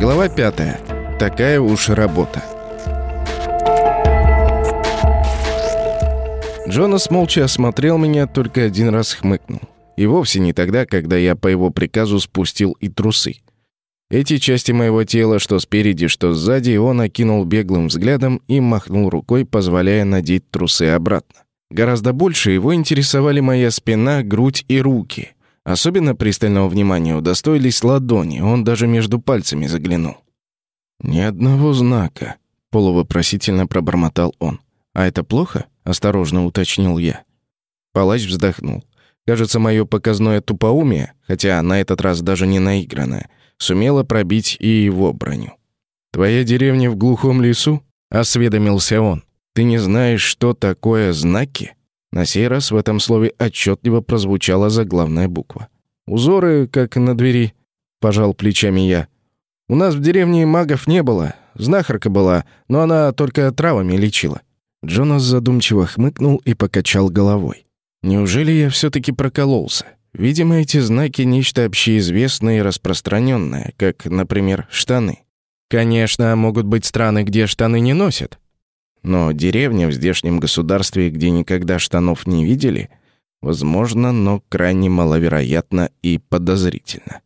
Глава пятая. Такая уж работа. Джонас молча осмотрел меня, только один раз хмыкнул. И вовсе не тогда, когда я по его приказу спустил и трусы. Эти части моего тела, что спереди, что сзади, он окинул беглым взглядом и махнул рукой, позволяя надеть трусы обратно. Гораздо больше его интересовали моя спина, грудь и руки. Особенно пристального внимания удостоились ладони, он даже между пальцами заглянул. «Ни одного знака», — полувопросительно пробормотал он. «А это плохо?» — осторожно уточнил я. Палач вздохнул. Кажется, мое показное тупоумие, хотя на этот раз даже не наигранное, сумело пробить и его броню. «Твоя деревня в глухом лесу?» — осведомился он. «Ты не знаешь, что такое знаки?» На сей раз в этом слове отчетливо прозвучала заглавная буква. «Узоры, как на двери», — пожал плечами я. «У нас в деревне магов не было. Знахарка была, но она только травами лечила». Джонас задумчиво хмыкнул и покачал головой. «Неужели я все-таки прокололся? Видимо, эти знаки — нечто общеизвестное и распространенное, как, например, штаны. Конечно, могут быть страны, где штаны не носят, но деревня в здешнем государстве, где никогда штанов не видели, возможно, но крайне маловероятно и подозрительно.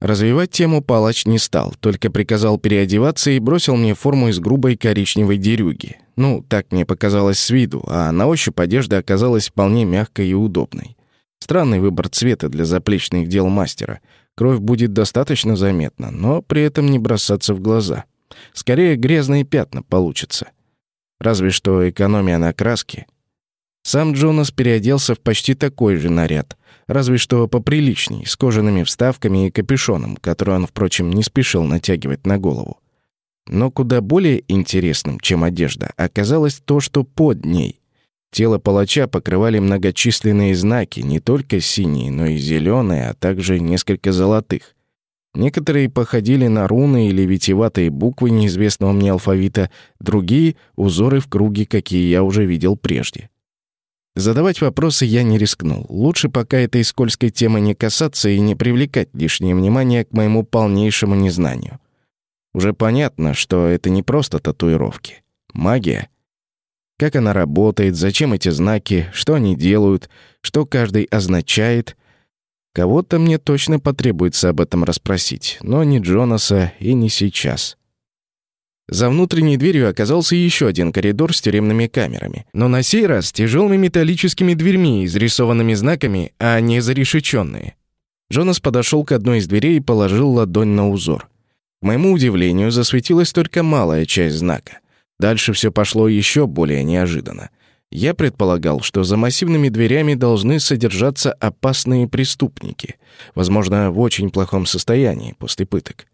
Развивать тему палач не стал, только приказал переодеваться и бросил мне форму из грубой коричневой дерюги. Ну, так мне показалось с виду, а на ощупь одежда оказалась вполне мягкой и удобной. Странный выбор цвета для заплечных дел мастера. Кровь будет достаточно заметна, но при этом не бросаться в глаза. Скорее, грязные пятна получатся. Разве что экономия на краске. Сам Джонас переоделся в почти такой же наряд, разве что поприличней, с кожаными вставками и капюшоном, который он, впрочем, не спешил натягивать на голову. Но куда более интересным, чем одежда, оказалось то, что под ней. Тело палача покрывали многочисленные знаки, не только синие, но и зеленые, а также несколько золотых. Некоторые походили на руны или витиеватые буквы неизвестного мне алфавита, другие — узоры в круге, какие я уже видел прежде. Задавать вопросы я не рискнул. Лучше пока этой скользкой темы не касаться и не привлекать лишнее внимание к моему полнейшему незнанию. Уже понятно, что это не просто татуировки. Магия. Как она работает, зачем эти знаки, что они делают, что каждый означает — Кого-то мне точно потребуется об этом расспросить, но не Джонаса и не сейчас. За внутренней дверью оказался еще один коридор с тюремными камерами, но на сей раз тяжелыми металлическими дверьми, изрисованными знаками, а не зарешеченные. Джонас подошел к одной из дверей и положил ладонь на узор. К моему удивлению, засветилась только малая часть знака. Дальше все пошло еще более неожиданно — я предполагал, что за массивными дверями должны содержаться опасные преступники, возможно, в очень плохом состоянии после пыток.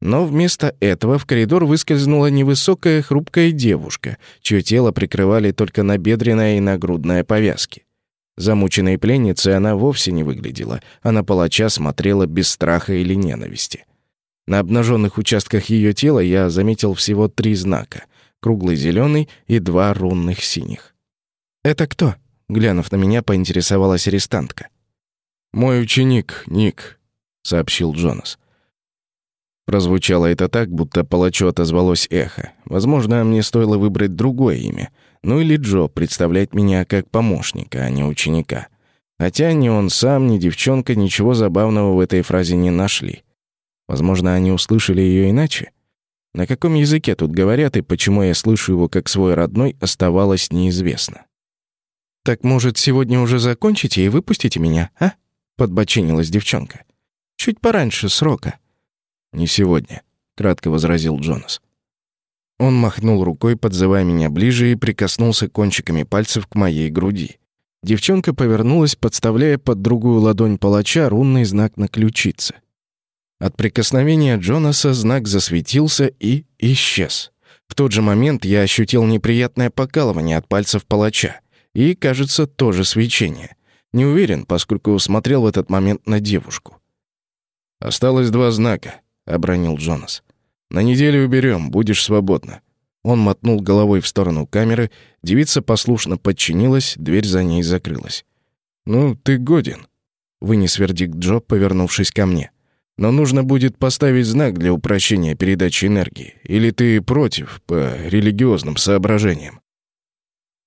Но вместо этого в коридор выскользнула невысокая хрупкая девушка, чье тело прикрывали только набедренная и нагрудная повязки. Замученной пленницей она вовсе не выглядела, а на палача смотрела без страха или ненависти. На обнаженных участках ее тела я заметил всего три знака — круглый зеленый и два рунных синих. «Это кто?» — глянув на меня, поинтересовалась арестантка. «Мой ученик, Ник», — сообщил Джонас. Прозвучало это так, будто палачу отозвалось эхо. Возможно, мне стоило выбрать другое имя. Ну или Джо представлять меня как помощника, а не ученика. Хотя ни он сам, ни девчонка ничего забавного в этой фразе не нашли. Возможно, они услышали ее иначе. На каком языке тут говорят и почему я слышу его как свой родной, оставалось неизвестно. «Так, может, сегодня уже закончите и выпустите меня, а?» — подбочинилась девчонка. «Чуть пораньше срока». «Не сегодня», — кратко возразил Джонас. Он махнул рукой, подзывая меня ближе, и прикоснулся кончиками пальцев к моей груди. Девчонка повернулась, подставляя под другую ладонь палача рунный знак на ключице. От прикосновения Джонаса знак засветился и исчез. В тот же момент я ощутил неприятное покалывание от пальцев палача. И, кажется, тоже свечение. Не уверен, поскольку смотрел в этот момент на девушку. «Осталось два знака», — обронил Джонас. «На неделю уберем, будешь свободна». Он мотнул головой в сторону камеры, девица послушно подчинилась, дверь за ней закрылась. «Ну, ты годен». вынес вердикт Джо, повернувшись ко мне. «Но нужно будет поставить знак для упрощения передачи энергии. Или ты против, по религиозным соображениям?»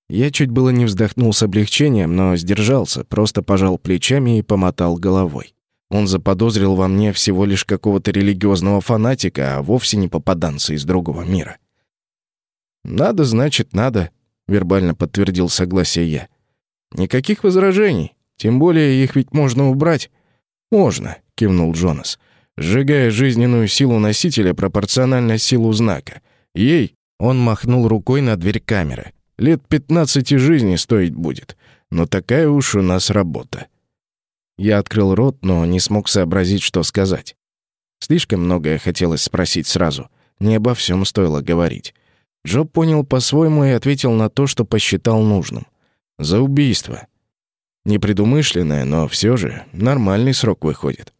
Я чуть было не вздохнул с облегчением, но сдержался, просто пожал плечами и помотал головой. Он заподозрил во мне всего лишь какого-то религиозного фанатика, а вовсе не попаданца из другого мира. «Надо, значит, надо», — вербально подтвердил согласие я. «Никаких возражений, тем более их ведь можно убрать». «Можно», — кивнул Джонас, сжигая жизненную силу носителя пропорционально силу знака. Ей он махнул рукой на дверь камеры. Лет пятнадцати жизни стоить будет. Но такая уж у нас работа. Я открыл рот, но не смог сообразить, что сказать. Слишком многое хотелось спросить сразу. Не обо всем стоило говорить. Джо понял по-своему и ответил на то, что посчитал нужным. За убийство. Непредумышленное, но все же нормальный срок выходит.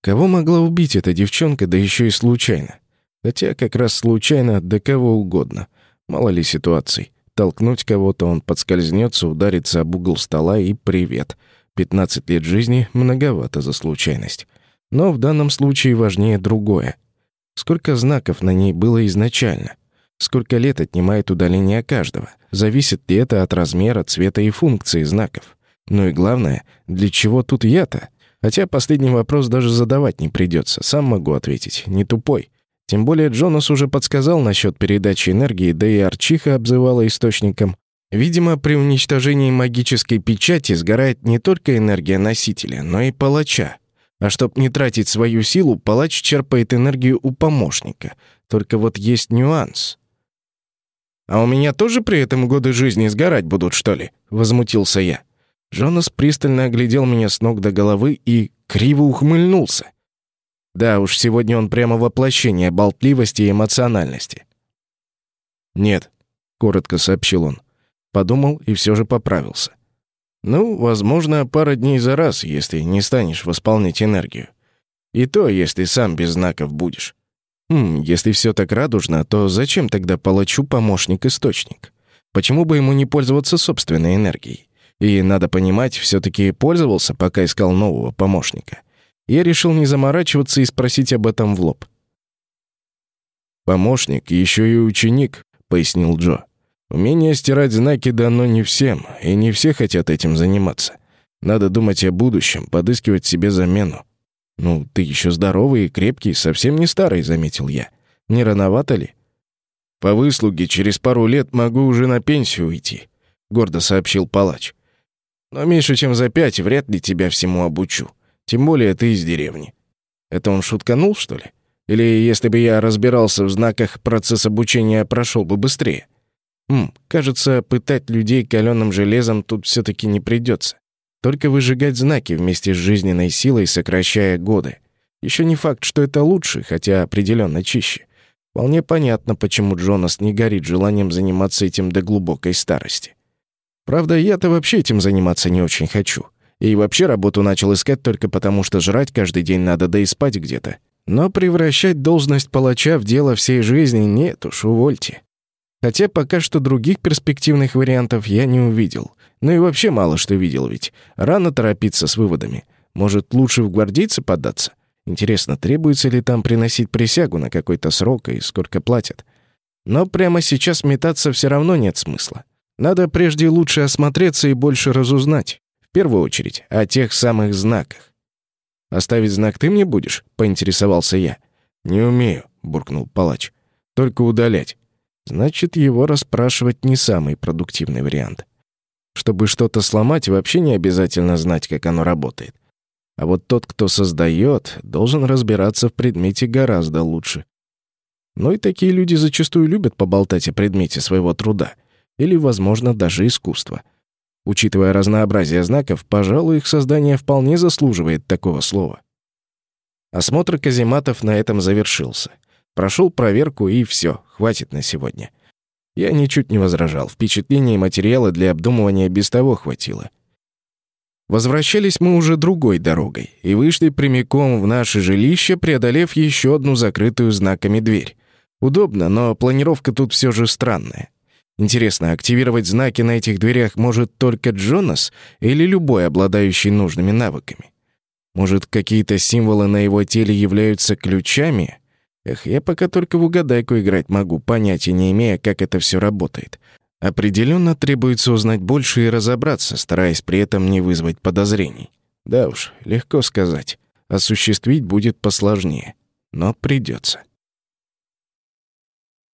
Кого могла убить эта девчонка, да еще и случайно? Хотя как раз случайно, да кого угодно. Мало ли ситуаций. Толкнуть кого-то, он подскользнется, ударится об угол стола и привет. 15 лет жизни многовато за случайность. Но в данном случае важнее другое. Сколько знаков на ней было изначально? Сколько лет отнимает удаление каждого? Зависит ли это от размера, цвета и функции знаков? Ну и главное, для чего тут я-то? Хотя последний вопрос даже задавать не придется, сам могу ответить, не тупой. Тем более Джонас уже подсказал насчет передачи энергии, да и Арчиха обзывала источником. Видимо, при уничтожении магической печати сгорает не только энергия носителя, но и палача. А чтоб не тратить свою силу, палач черпает энергию у помощника. Только вот есть нюанс. «А у меня тоже при этом годы жизни сгорать будут, что ли?» — возмутился я. Джонас пристально оглядел меня с ног до головы и криво ухмыльнулся. Да уж, сегодня он прямо воплощение болтливости и эмоциональности. «Нет», — коротко сообщил он. Подумал и все же поправился. «Ну, возможно, пара дней за раз, если не станешь восполнять энергию. И то, если сам без знаков будешь. Хм, если все так радужно, то зачем тогда палачу помощник-источник? Почему бы ему не пользоваться собственной энергией? И, надо понимать, все таки пользовался, пока искал нового помощника. Я решил не заморачиваться и спросить об этом в лоб. «Помощник, еще и ученик», — пояснил Джо. «Умение стирать знаки дано не всем, и не все хотят этим заниматься. Надо думать о будущем, подыскивать себе замену. Ну, ты еще здоровый и крепкий, совсем не старый», — заметил я. «Не рановато ли?» «По выслуге через пару лет могу уже на пенсию уйти», — гордо сообщил палач. «Но меньше чем за пять вряд ли тебя всему обучу. Тем более ты из деревни. Это он шутканул, что ли? Или если бы я разбирался в знаках, процесс обучения прошел бы быстрее? Хм, кажется, пытать людей каленым железом тут все таки не придется. Только выжигать знаки вместе с жизненной силой, сокращая годы. Еще не факт, что это лучше, хотя определенно чище. Вполне понятно, почему Джонас не горит желанием заниматься этим до глубокой старости. Правда, я-то вообще этим заниматься не очень хочу. И вообще работу начал искать только потому, что жрать каждый день надо, да и спать где-то. Но превращать должность палача в дело всей жизни нет уж, увольте. Хотя пока что других перспективных вариантов я не увидел. Ну и вообще мало что видел ведь. Рано торопиться с выводами. Может, лучше в гвардейцы податься? Интересно, требуется ли там приносить присягу на какой-то срок и сколько платят? Но прямо сейчас метаться все равно нет смысла. Надо прежде лучше осмотреться и больше разузнать. В первую очередь о тех самых знаках. «Оставить знак ты мне будешь?» — поинтересовался я. «Не умею», — буркнул палач. «Только удалять». Значит, его расспрашивать не самый продуктивный вариант. Чтобы что-то сломать, вообще не обязательно знать, как оно работает. А вот тот, кто создает, должен разбираться в предмете гораздо лучше. Ну и такие люди зачастую любят поболтать о предмете своего труда. Или, возможно, даже искусства — Учитывая разнообразие знаков, пожалуй, их создание вполне заслуживает такого слова. Осмотр казематов на этом завершился. Прошел проверку и все, хватит на сегодня. Я ничуть не возражал, впечатлений и материала для обдумывания без того хватило. Возвращались мы уже другой дорогой и вышли прямиком в наше жилище, преодолев еще одну закрытую знаками дверь. Удобно, но планировка тут все же странная. Интересно, активировать знаки на этих дверях может только Джонас или любой, обладающий нужными навыками? Может, какие-то символы на его теле являются ключами? Эх, я пока только в угадайку играть могу, понятия не имея, как это все работает. Определенно требуется узнать больше и разобраться, стараясь при этом не вызвать подозрений. Да уж, легко сказать. Осуществить будет посложнее, но придется.